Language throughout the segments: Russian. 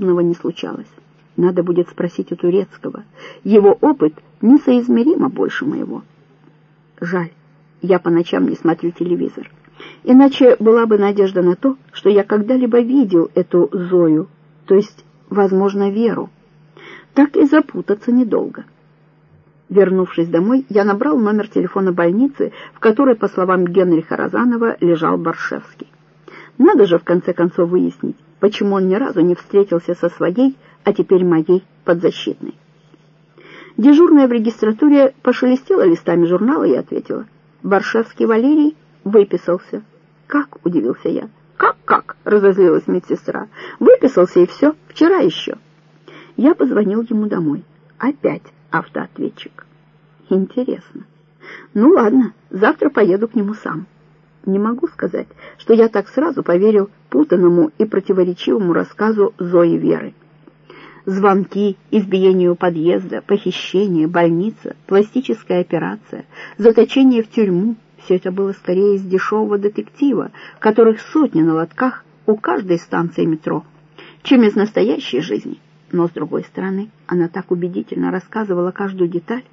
не случалось. Надо будет спросить у турецкого. Его опыт несоизмеримо больше моего. Жаль, я по ночам не смотрю телевизор. Иначе была бы надежда на то, что я когда-либо видел эту Зою, то есть, возможно, Веру. Так и запутаться недолго. Вернувшись домой, я набрал номер телефона больницы, в которой, по словам Генриха Розанова, лежал Баршевский. Надо же, в конце концов, выяснить, почему он ни разу не встретился со своей, а теперь моей, подзащитной. Дежурная в регистратуре пошелестела листами журнала и ответила. Баршевский Валерий выписался. «Как?» — удивился я. «Как-как?» — разозлилась медсестра. «Выписался и все. Вчера еще». Я позвонил ему домой. Опять автоответчик. Интересно. Ну ладно, завтра поеду к нему сам. Не могу сказать, что я так сразу поверил путанному и противоречивому рассказу Зои Веры. Звонки, избиение у подъезда, похищение, больница, пластическая операция, заточение в тюрьму — все это было скорее из дешевого детектива, которых сотни на лотках у каждой станции метро, чем из настоящей жизни. Но, с другой стороны, она так убедительно рассказывала каждую деталь,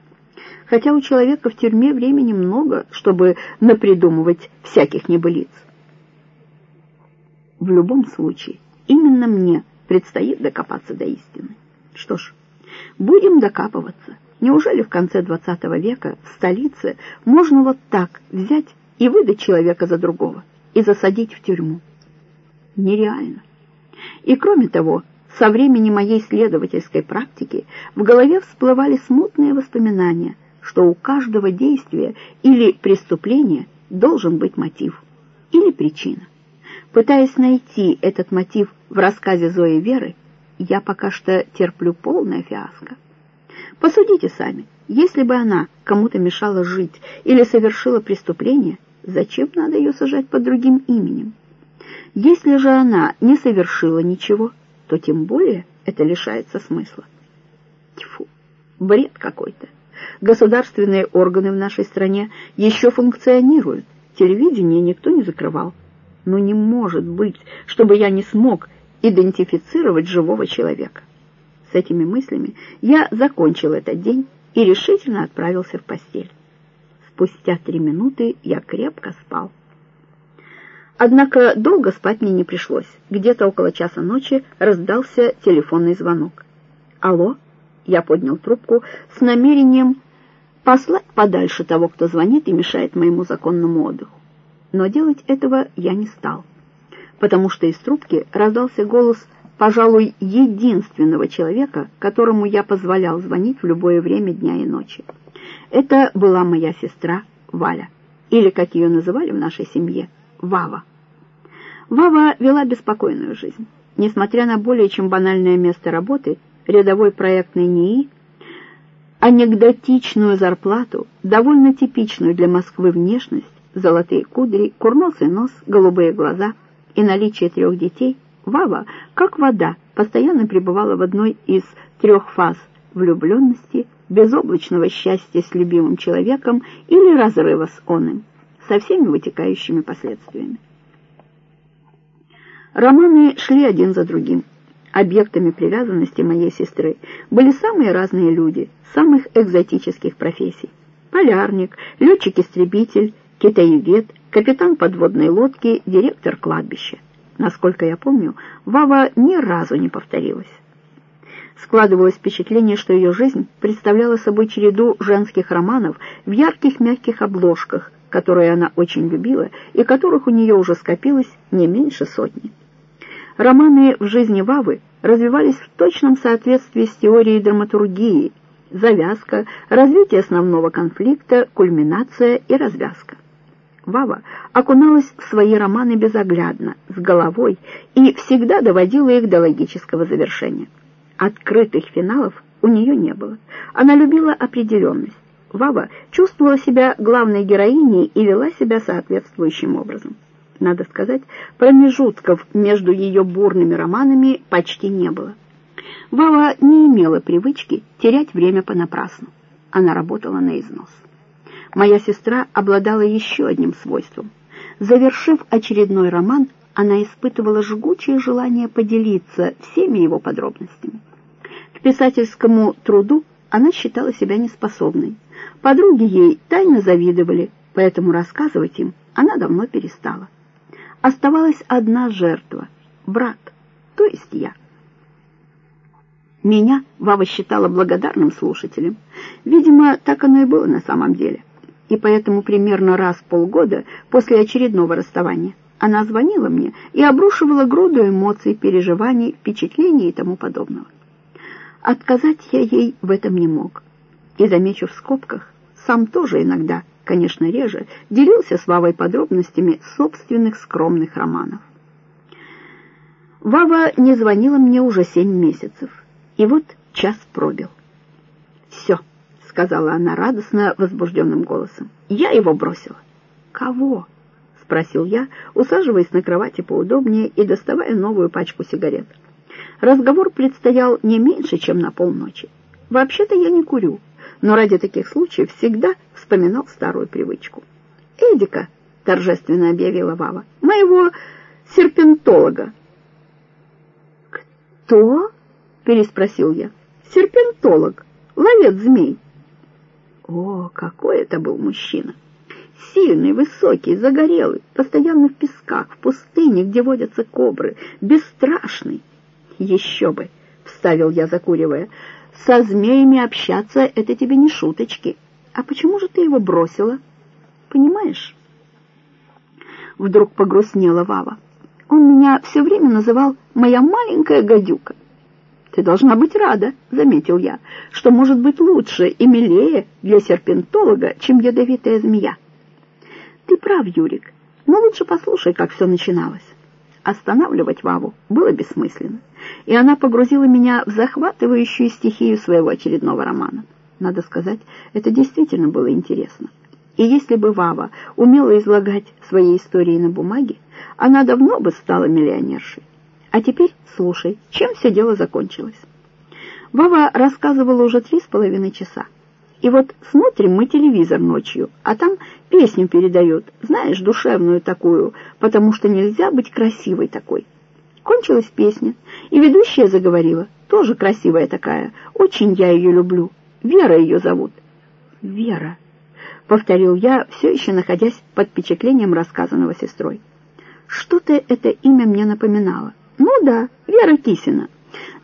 хотя у человека в тюрьме времени много, чтобы напридумывать всяких небылиц. В любом случае, именно мне предстоит докопаться до истины. Что ж, будем докапываться. Неужели в конце XX века в столице можно вот так взять и выдать человека за другого и засадить в тюрьму? Нереально. И кроме того, со времени моей следовательской практики в голове всплывали смутные воспоминания, что у каждого действия или преступления должен быть мотив или причина. Пытаясь найти этот мотив в рассказе Зои Веры, я пока что терплю полное фиаско. Посудите сами, если бы она кому-то мешала жить или совершила преступление, зачем надо ее сажать под другим именем? Если же она не совершила ничего, то тем более это лишается смысла. Тьфу, бред какой-то. Государственные органы в нашей стране еще функционируют, телевидение никто не закрывал. Но не может быть, чтобы я не смог идентифицировать живого человека. С этими мыслями я закончил этот день и решительно отправился в постель. Спустя три минуты я крепко спал. Однако долго спать мне не пришлось. Где-то около часа ночи раздался телефонный звонок. «Алло?» Я поднял трубку с намерением послать подальше того, кто звонит и мешает моему законному отдыху. Но делать этого я не стал, потому что из трубки раздался голос пожалуй, единственного человека, которому я позволял звонить в любое время дня и ночи. Это была моя сестра Валя, или, как ее называли в нашей семье, Вава. Вава вела беспокойную жизнь. Несмотря на более чем банальное место работы, рядовой проектный НИИ, анекдотичную зарплату, довольно типичную для Москвы внешность, золотые кудри, курносый нос, голубые глаза и наличие трех детей – Вава, как вода, постоянно пребывала в одной из трех фаз влюбленности, безоблачного счастья с любимым человеком или разрыва с оным, со всеми вытекающими последствиями. Романы шли один за другим. Объектами привязанности моей сестры были самые разные люди, самых экзотических профессий. Полярник, летчик-истребитель, китаевед, капитан подводной лодки, директор кладбища. Насколько я помню, Вава ни разу не повторилась. Складывалось впечатление, что ее жизнь представляла собой череду женских романов в ярких мягких обложках, которые она очень любила и которых у нее уже скопилось не меньше сотни. Романы в жизни Вавы развивались в точном соответствии с теорией драматургии, завязка, развитие основного конфликта, кульминация и развязка. Вава окуналась в свои романы безоглядно, с головой, и всегда доводила их до логического завершения. Открытых финалов у нее не было. Она любила определенность. Вава чувствовала себя главной героиней и вела себя соответствующим образом. Надо сказать, промежутков между ее бурными романами почти не было. Вава не имела привычки терять время понапрасну. Она работала на износ. Моя сестра обладала еще одним свойством. Завершив очередной роман, она испытывала жгучее желание поделиться всеми его подробностями. К писательскому труду она считала себя неспособной. Подруги ей тайно завидовали, поэтому рассказывать им она давно перестала. Оставалась одна жертва — брат, то есть я. Меня Вава считала благодарным слушателем. Видимо, так оно и было на самом деле. И поэтому примерно раз в полгода после очередного расставания она звонила мне и обрушивала груду эмоций, переживаний, впечатлений и тому подобного. Отказать я ей в этом не мог. И, замечу в скобках, сам тоже иногда, конечно, реже, делился с Вавой подробностями собственных скромных романов. Вава не звонила мне уже семь месяцев, и вот час пробил. «Все», — сказала она радостно возбужденным голосом, — «я его бросила». «Кого?» — спросил я, усаживаясь на кровати поудобнее и доставая новую пачку сигарет. Разговор предстоял не меньше, чем на полночи. Вообще-то я не курю, но ради таких случаев всегда вспоминал старую привычку. «Эдика», — торжественно объявила Вава, — «моего серпентолога». «Кто?» — переспросил я. «Серпентолог, ловец змей». О, какой это был мужчина! Сильный, высокий, загорелый, постоянно в песках, в пустыне, где водятся кобры, бесстрашный. Еще бы, — вставил я, закуривая, — со змеями общаться — это тебе не шуточки. А почему же ты его бросила? Понимаешь? Вдруг погрустнела Вава. Он меня все время называл «моя маленькая гадюка». «Ты должна быть рада», — заметил я, — «что может быть лучше и милее для серпентолога, чем ядовитая змея». Ты прав, Юрик, но лучше послушай, как все начиналось. Останавливать Ваву было бессмысленно, и она погрузила меня в захватывающую стихию своего очередного романа. Надо сказать, это действительно было интересно. И если бы Вава умела излагать свои истории на бумаге, она давно бы стала миллионершей. А теперь слушай, чем все дело закончилось. Вава рассказывала уже три с половиной часа. И вот смотрим мы телевизор ночью, а там песню передают, знаешь, душевную такую, потому что нельзя быть красивой такой. Кончилась песня, и ведущая заговорила, тоже красивая такая, очень я ее люблю, Вера ее зовут. Вера, повторил я, все еще находясь под впечатлением рассказанного сестрой. Что-то это имя мне напоминало. Ну да, Вера Кисина.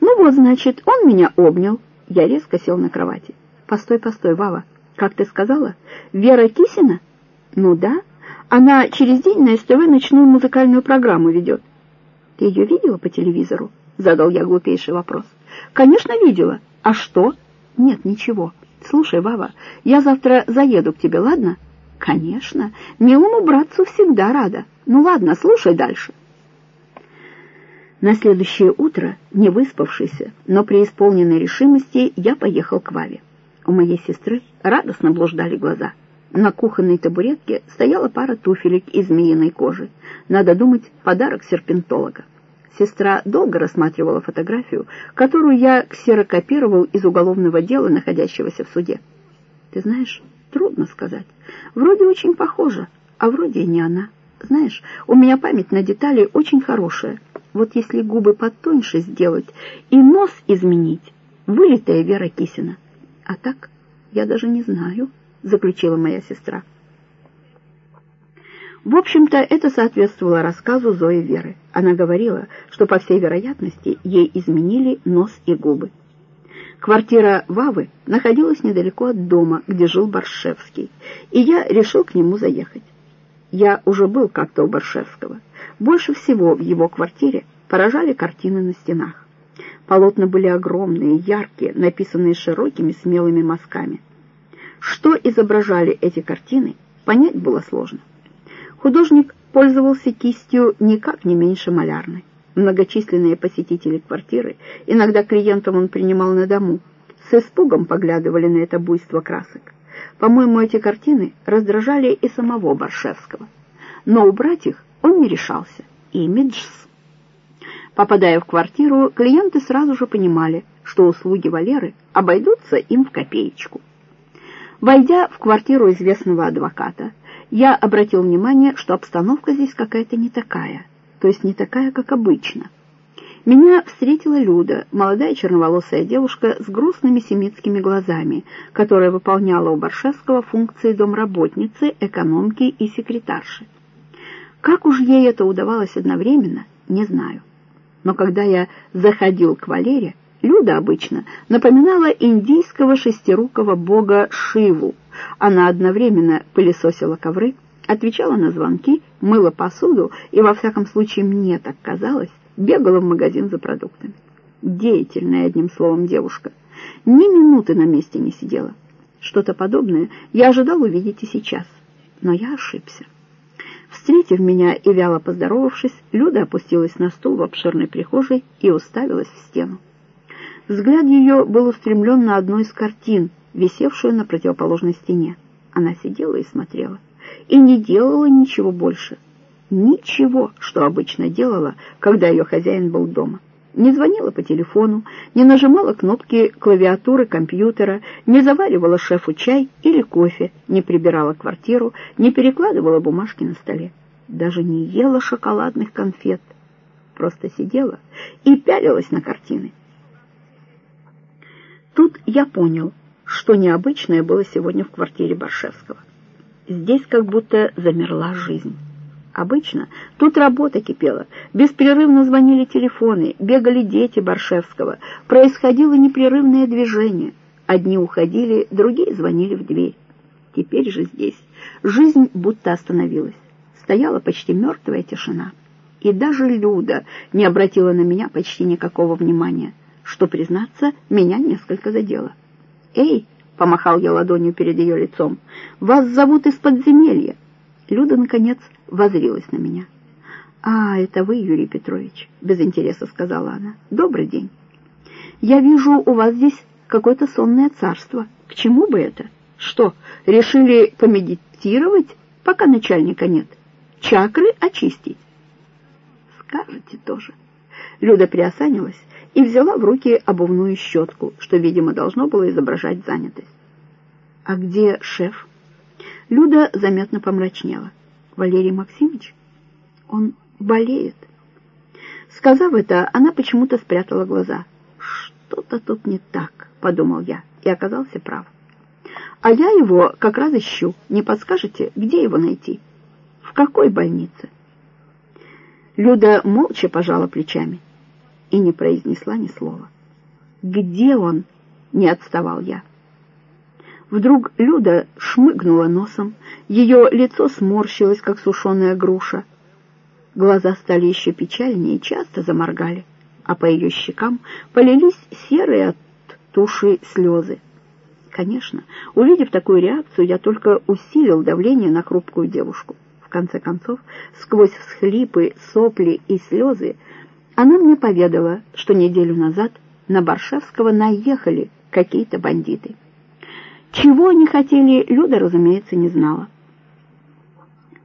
Ну вот, значит, он меня обнял. Я резко сел на кровати. Постой, постой, Вава, как ты сказала? Вера Кисина? Ну да, она через день на СТВ ночную музыкальную программу ведет. Ты ее видела по телевизору? Задал я глупейший вопрос. Конечно, видела. А что? Нет, ничего. Слушай, Вава, я завтра заеду к тебе, ладно? Конечно, милому братцу всегда рада. Ну ладно, слушай дальше. На следующее утро, не выспавшийся, но при исполненной решимости, я поехал к Ваве. У моей сестры радостно блуждали глаза. На кухонной табуретке стояла пара туфелек из змеиной кожи. Надо думать, подарок серпентолога. Сестра долго рассматривала фотографию, которую я ксерокопировал из уголовного дела, находящегося в суде. Ты знаешь, трудно сказать. Вроде очень похожа, а вроде и не она. Знаешь, у меня память на детали очень хорошая. Вот если губы потоньше сделать и нос изменить, вылитая Вера Кисина. А так я даже не знаю, заключила моя сестра. В общем-то, это соответствовало рассказу Зои Веры. Она говорила, что, по всей вероятности, ей изменили нос и губы. Квартира Вавы находилась недалеко от дома, где жил Боршевский, и я решил к нему заехать. Я уже был как-то у Боршевского. Больше всего в его квартире поражали картины на стенах. Полотна были огромные, яркие, написанные широкими смелыми мазками. Что изображали эти картины, понять было сложно. Художник пользовался кистью никак не меньше малярной. Многочисленные посетители квартиры, иногда клиентам он принимал на дому, с испугом поглядывали на это буйство красок. По-моему, эти картины раздражали и самого Баршевского. Но убрать их он не решался. Имиджс Попадая в квартиру, клиенты сразу же понимали, что услуги Валеры обойдутся им в копеечку. Войдя в квартиру известного адвоката, я обратил внимание, что обстановка здесь какая-то не такая. то есть не такая, как обычно. Меня встретила Люда, молодая черноволосая девушка с грустными семитскими глазами, которая выполняла у Баршевского функции домработницы, экономки и секретарши. Как уж ей это удавалось одновременно, не знаю. Но когда я заходил к Валере, Люда обычно напоминала индийского шестирукого бога Шиву. Она одновременно пылесосила ковры, отвечала на звонки, мыла посуду и, во всяком случае, мне так казалось, бегала в магазин за продуктами. Деятельная, одним словом, девушка. Ни минуты на месте не сидела. Что-то подобное я ожидал увидеть и сейчас, но я ошибся. Встретив меня и вяло поздоровавшись, Люда опустилась на стул в обширной прихожей и уставилась в стену. Взгляд ее был устремлен на одну из картин, висевшую на противоположной стене. Она сидела и смотрела, и не делала ничего больше. Ничего, что обычно делала, когда ее хозяин был дома. Не звонила по телефону, не нажимала кнопки клавиатуры компьютера, не заваривала шефу чай или кофе, не прибирала квартиру, не перекладывала бумажки на столе. Даже не ела шоколадных конфет. Просто сидела и пялилась на картины. Я понял, что необычное было сегодня в квартире Баршевского. Здесь как будто замерла жизнь. Обычно тут работа кипела, беспрерывно звонили телефоны, бегали дети Баршевского, происходило непрерывное движение. Одни уходили, другие звонили в дверь. Теперь же здесь жизнь будто остановилась. Стояла почти мертвая тишина. И даже Люда не обратила на меня почти никакого внимания, что, признаться, меня несколько задело. «Эй!» — помахал я ладонью перед ее лицом. «Вас зовут из подземелья!» Люда, наконец, возрилась на меня. «А, это вы, Юрий Петрович», — без интереса сказала она. «Добрый день. Я вижу, у вас здесь какое-то сонное царство. К чему бы это? Что, решили помедитировать, пока начальника нет? Чакры очистить?» «Скажете тоже». Люда приосанилась и взяла в руки обувную щетку, что, видимо, должно было изображать занятость. «А где шеф?» Люда заметно помрачнела. Валерий Максимович? Он болеет. Сказав это, она почему-то спрятала глаза. Что-то тут не так, подумал я, и оказался прав. А я его как раз ищу. Не подскажете, где его найти? В какой больнице? Люда молча пожала плечами и не произнесла ни слова. «Где он?» — не отставал я. Вдруг Люда шмыгнула носом, ее лицо сморщилось, как сушеная груша. Глаза стали еще печальнее и часто заморгали, а по ее щекам полились серые от туши слезы. Конечно, увидев такую реакцию, я только усилил давление на хрупкую девушку. В конце концов, сквозь всхлипы, сопли и слезы, она мне поведала, что неделю назад на Баршевского наехали какие-то бандиты. Чего они хотели, Люда, разумеется, не знала.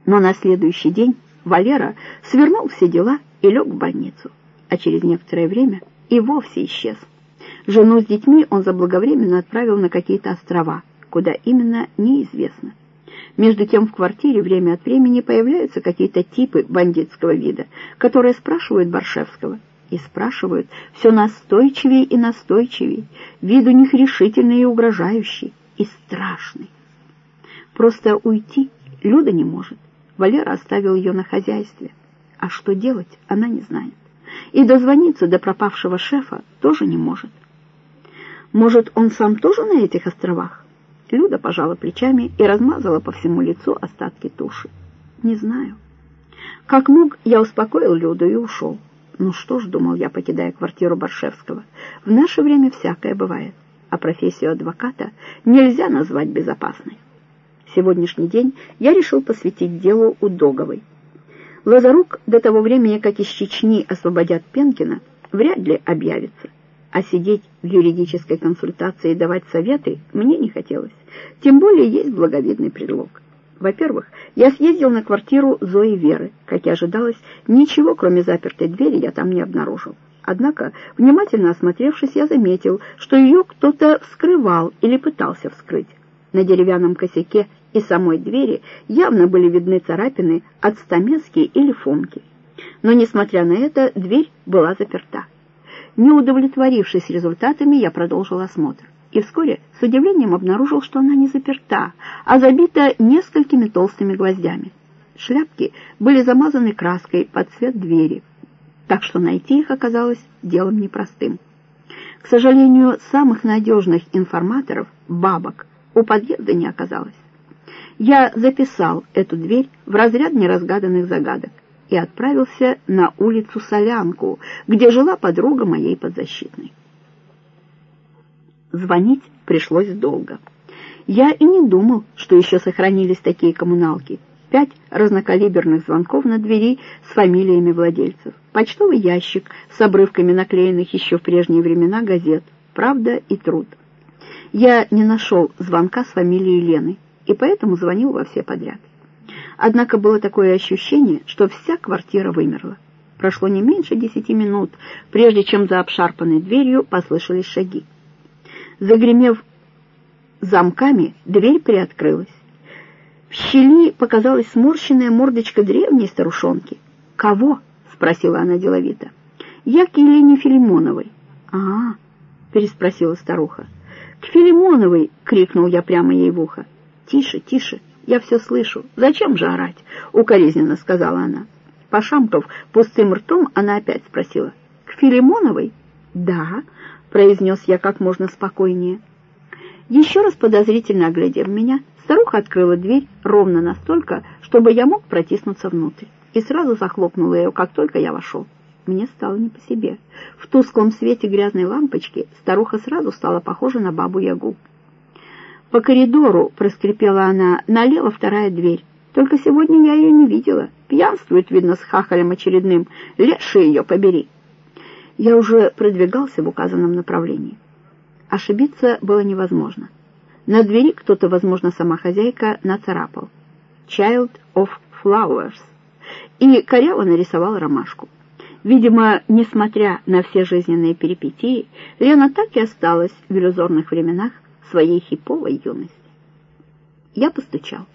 Но на следующий день Валера свернул все дела и лег в больницу, а через некоторое время и вовсе исчез. Жену с детьми он заблаговременно отправил на какие-то острова, куда именно неизвестно. Между тем в квартире время от времени появляются какие-то типы бандитского вида, которые спрашивают Баршевского. И спрашивают все настойчивее и настойчивее. Вид у них решительный и угрожающий и страшный. Просто уйти Люда не может. Валера оставил ее на хозяйстве. А что делать, она не знает. И дозвониться до пропавшего шефа тоже не может. Может, он сам тоже на этих островах? Люда пожала плечами и размазала по всему лицу остатки туши. Не знаю. Как мог, я успокоил Люду и ушел. Ну что ж, думал я, покидая квартиру Баршевского, в наше время всякое бывает а профессию адвоката нельзя назвать безопасной. Сегодняшний день я решил посвятить делу Удоговой. Лазарук до того времени, как из Чечни освободят Пенкина, вряд ли объявится. А сидеть в юридической консультации и давать советы мне не хотелось. Тем более есть благовидный предлог. Во-первых, я съездил на квартиру Зои Веры. Как и ожидалось, ничего, кроме запертой двери, я там не обнаружил. Однако, внимательно осмотревшись, я заметил, что ее кто-то вскрывал или пытался вскрыть. На деревянном косяке и самой двери явно были видны царапины от стамески или фомки. но, несмотря на это, дверь была заперта. Не удовлетворившись результатами, я продолжил осмотр и вскоре с удивлением обнаружил, что она не заперта, а забита несколькими толстыми гвоздями. Шляпки были замазаны краской под цвет двери, так что найти их оказалось делом непростым. К сожалению, самых надежных информаторов, бабок, у подъезда не оказалось. Я записал эту дверь в разряд неразгаданных загадок и отправился на улицу Солянку, где жила подруга моей подзащитной. Звонить пришлось долго. Я и не думал, что еще сохранились такие коммуналки. Пять разнокалиберных звонков на двери с фамилиями владельцев. Почтовый ящик с обрывками наклеенных еще в прежние времена газет «Правда» и «Труд». Я не нашел звонка с фамилией Лены, и поэтому звонил во все подряд. Однако было такое ощущение, что вся квартира вымерла. Прошло не меньше десяти минут, прежде чем за обшарпанной дверью послышались шаги. Загремев замками, дверь приоткрылась. В щели показалась сморщенная мордочка древней старушонки. «Кого?» — спросила она деловито. «Я к Елене Филимоновой». «А, — переспросила старуха. «К Филимоновой!» — крикнул я прямо ей в ухо. «Тише, тише, я все слышу. Зачем же орать?» — укоризненно сказала она. Пошамков пустым ртом, она опять спросила. «К Филимоновой?» «Да», — произнес я как можно спокойнее. Еще раз подозрительно оглядев меня, старуха открыла дверь ровно настолько, чтобы я мог протиснуться внутрь, и сразу захлопнула ее, как только я вошел. Мне стало не по себе. В тусклом свете грязной лампочки старуха сразу стала похожа на бабу-ягу. По коридору, проскрипела она, налево вторая дверь. Только сегодня я ее не видела. Пьянствует, видно, с хахалем очередным. Леший ее побери. Я уже продвигался в указанном направлении. Ошибиться было невозможно. На двери кто-то, возможно, сама хозяйка, нацарапал. «Child of Flowers» и коряво нарисовал ромашку. Видимо, несмотря на все жизненные перипетии, Лена так и осталась в иллюзорных временах своей хиповой юности. Я постучал.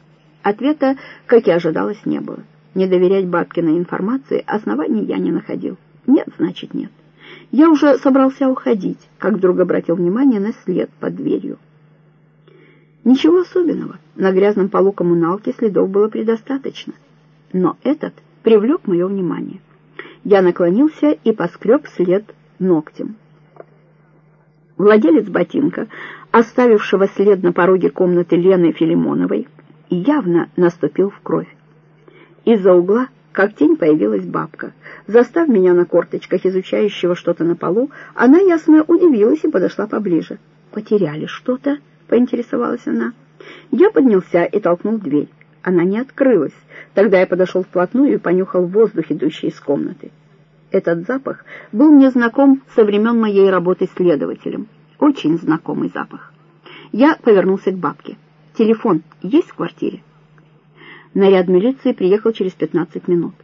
Ответа, как и ожидалось, не было. Не доверять бабкиной информации оснований я не находил. Нет, значит нет. Я уже собрался уходить, как вдруг обратил внимание на след под дверью. Ничего особенного. На грязном полу коммуналки следов было предостаточно. Но этот привлек мое внимание. Я наклонился и поскреб след ногтем. Владелец ботинка, оставившего след на пороге комнаты Лены Филимоновой, явно наступил в кровь. Из-за угла, как тень, появилась бабка. Застав меня на корточках, изучающего что-то на полу, она ясно удивилась и подошла поближе. «Потеряли что-то?» — поинтересовалась она. Я поднялся и толкнул дверь. Она не открылась. Тогда я подошел вплотную и понюхал воздух, идущий из комнаты. Этот запах был мне знаком со времен моей работы следователем. Очень знакомый запах. Я повернулся к бабке. «Телефон есть в квартире?» Наряд милиции приехал через 15 минут.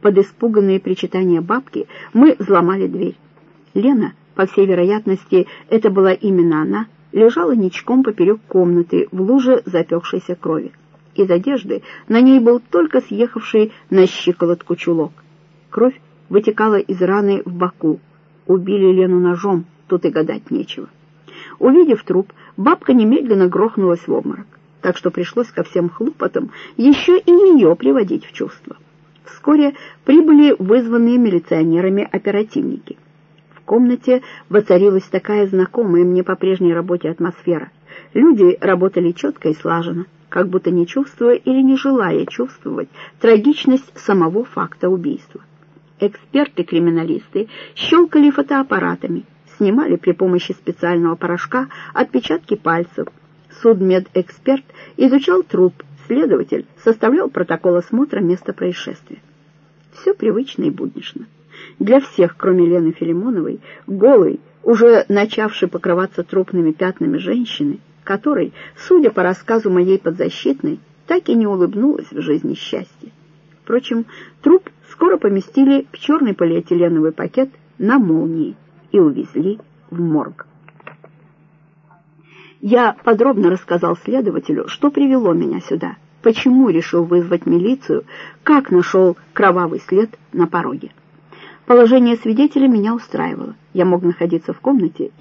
Под испуганные причитания бабки мы взломали дверь. Лена, по всей вероятности, это была именно она, лежала ничком поперек комнаты в луже запекшейся крови. Из одежды на ней был только съехавший на щиколотку чулок. Кровь вытекала из раны в боку. Убили Лену ножом, тут и гадать нечего. Увидев труп, бабка немедленно грохнулась в обморок, так что пришлось ко всем хлопотам еще и ее приводить в чувство. Вскоре прибыли вызванные милиционерами оперативники. В комнате воцарилась такая знакомая мне по прежней работе атмосфера. Люди работали четко и слаженно, как будто не чувствуя или не желая чувствовать трагичность самого факта убийства. Эксперты-криминалисты щелкали фотоаппаратами, снимали при помощи специального порошка отпечатки пальцев. Судмедэксперт изучал труп, следователь составлял протокол осмотра места происшествия. Все привычно и буднично. Для всех, кроме Лены Филимоновой, голой, уже начавшей покрываться трупными пятнами женщины, которой, судя по рассказу моей подзащитной, так и не улыбнулась в жизни счастья. Впрочем, труп скоро поместили в черный полиэтиленовый пакет на молнии и увезли в морг. Я подробно рассказал следователю, что привело меня сюда, почему решил вызвать милицию, как нашел кровавый след на пороге. Положение свидетеля меня устраивало. Я мог находиться в комнате и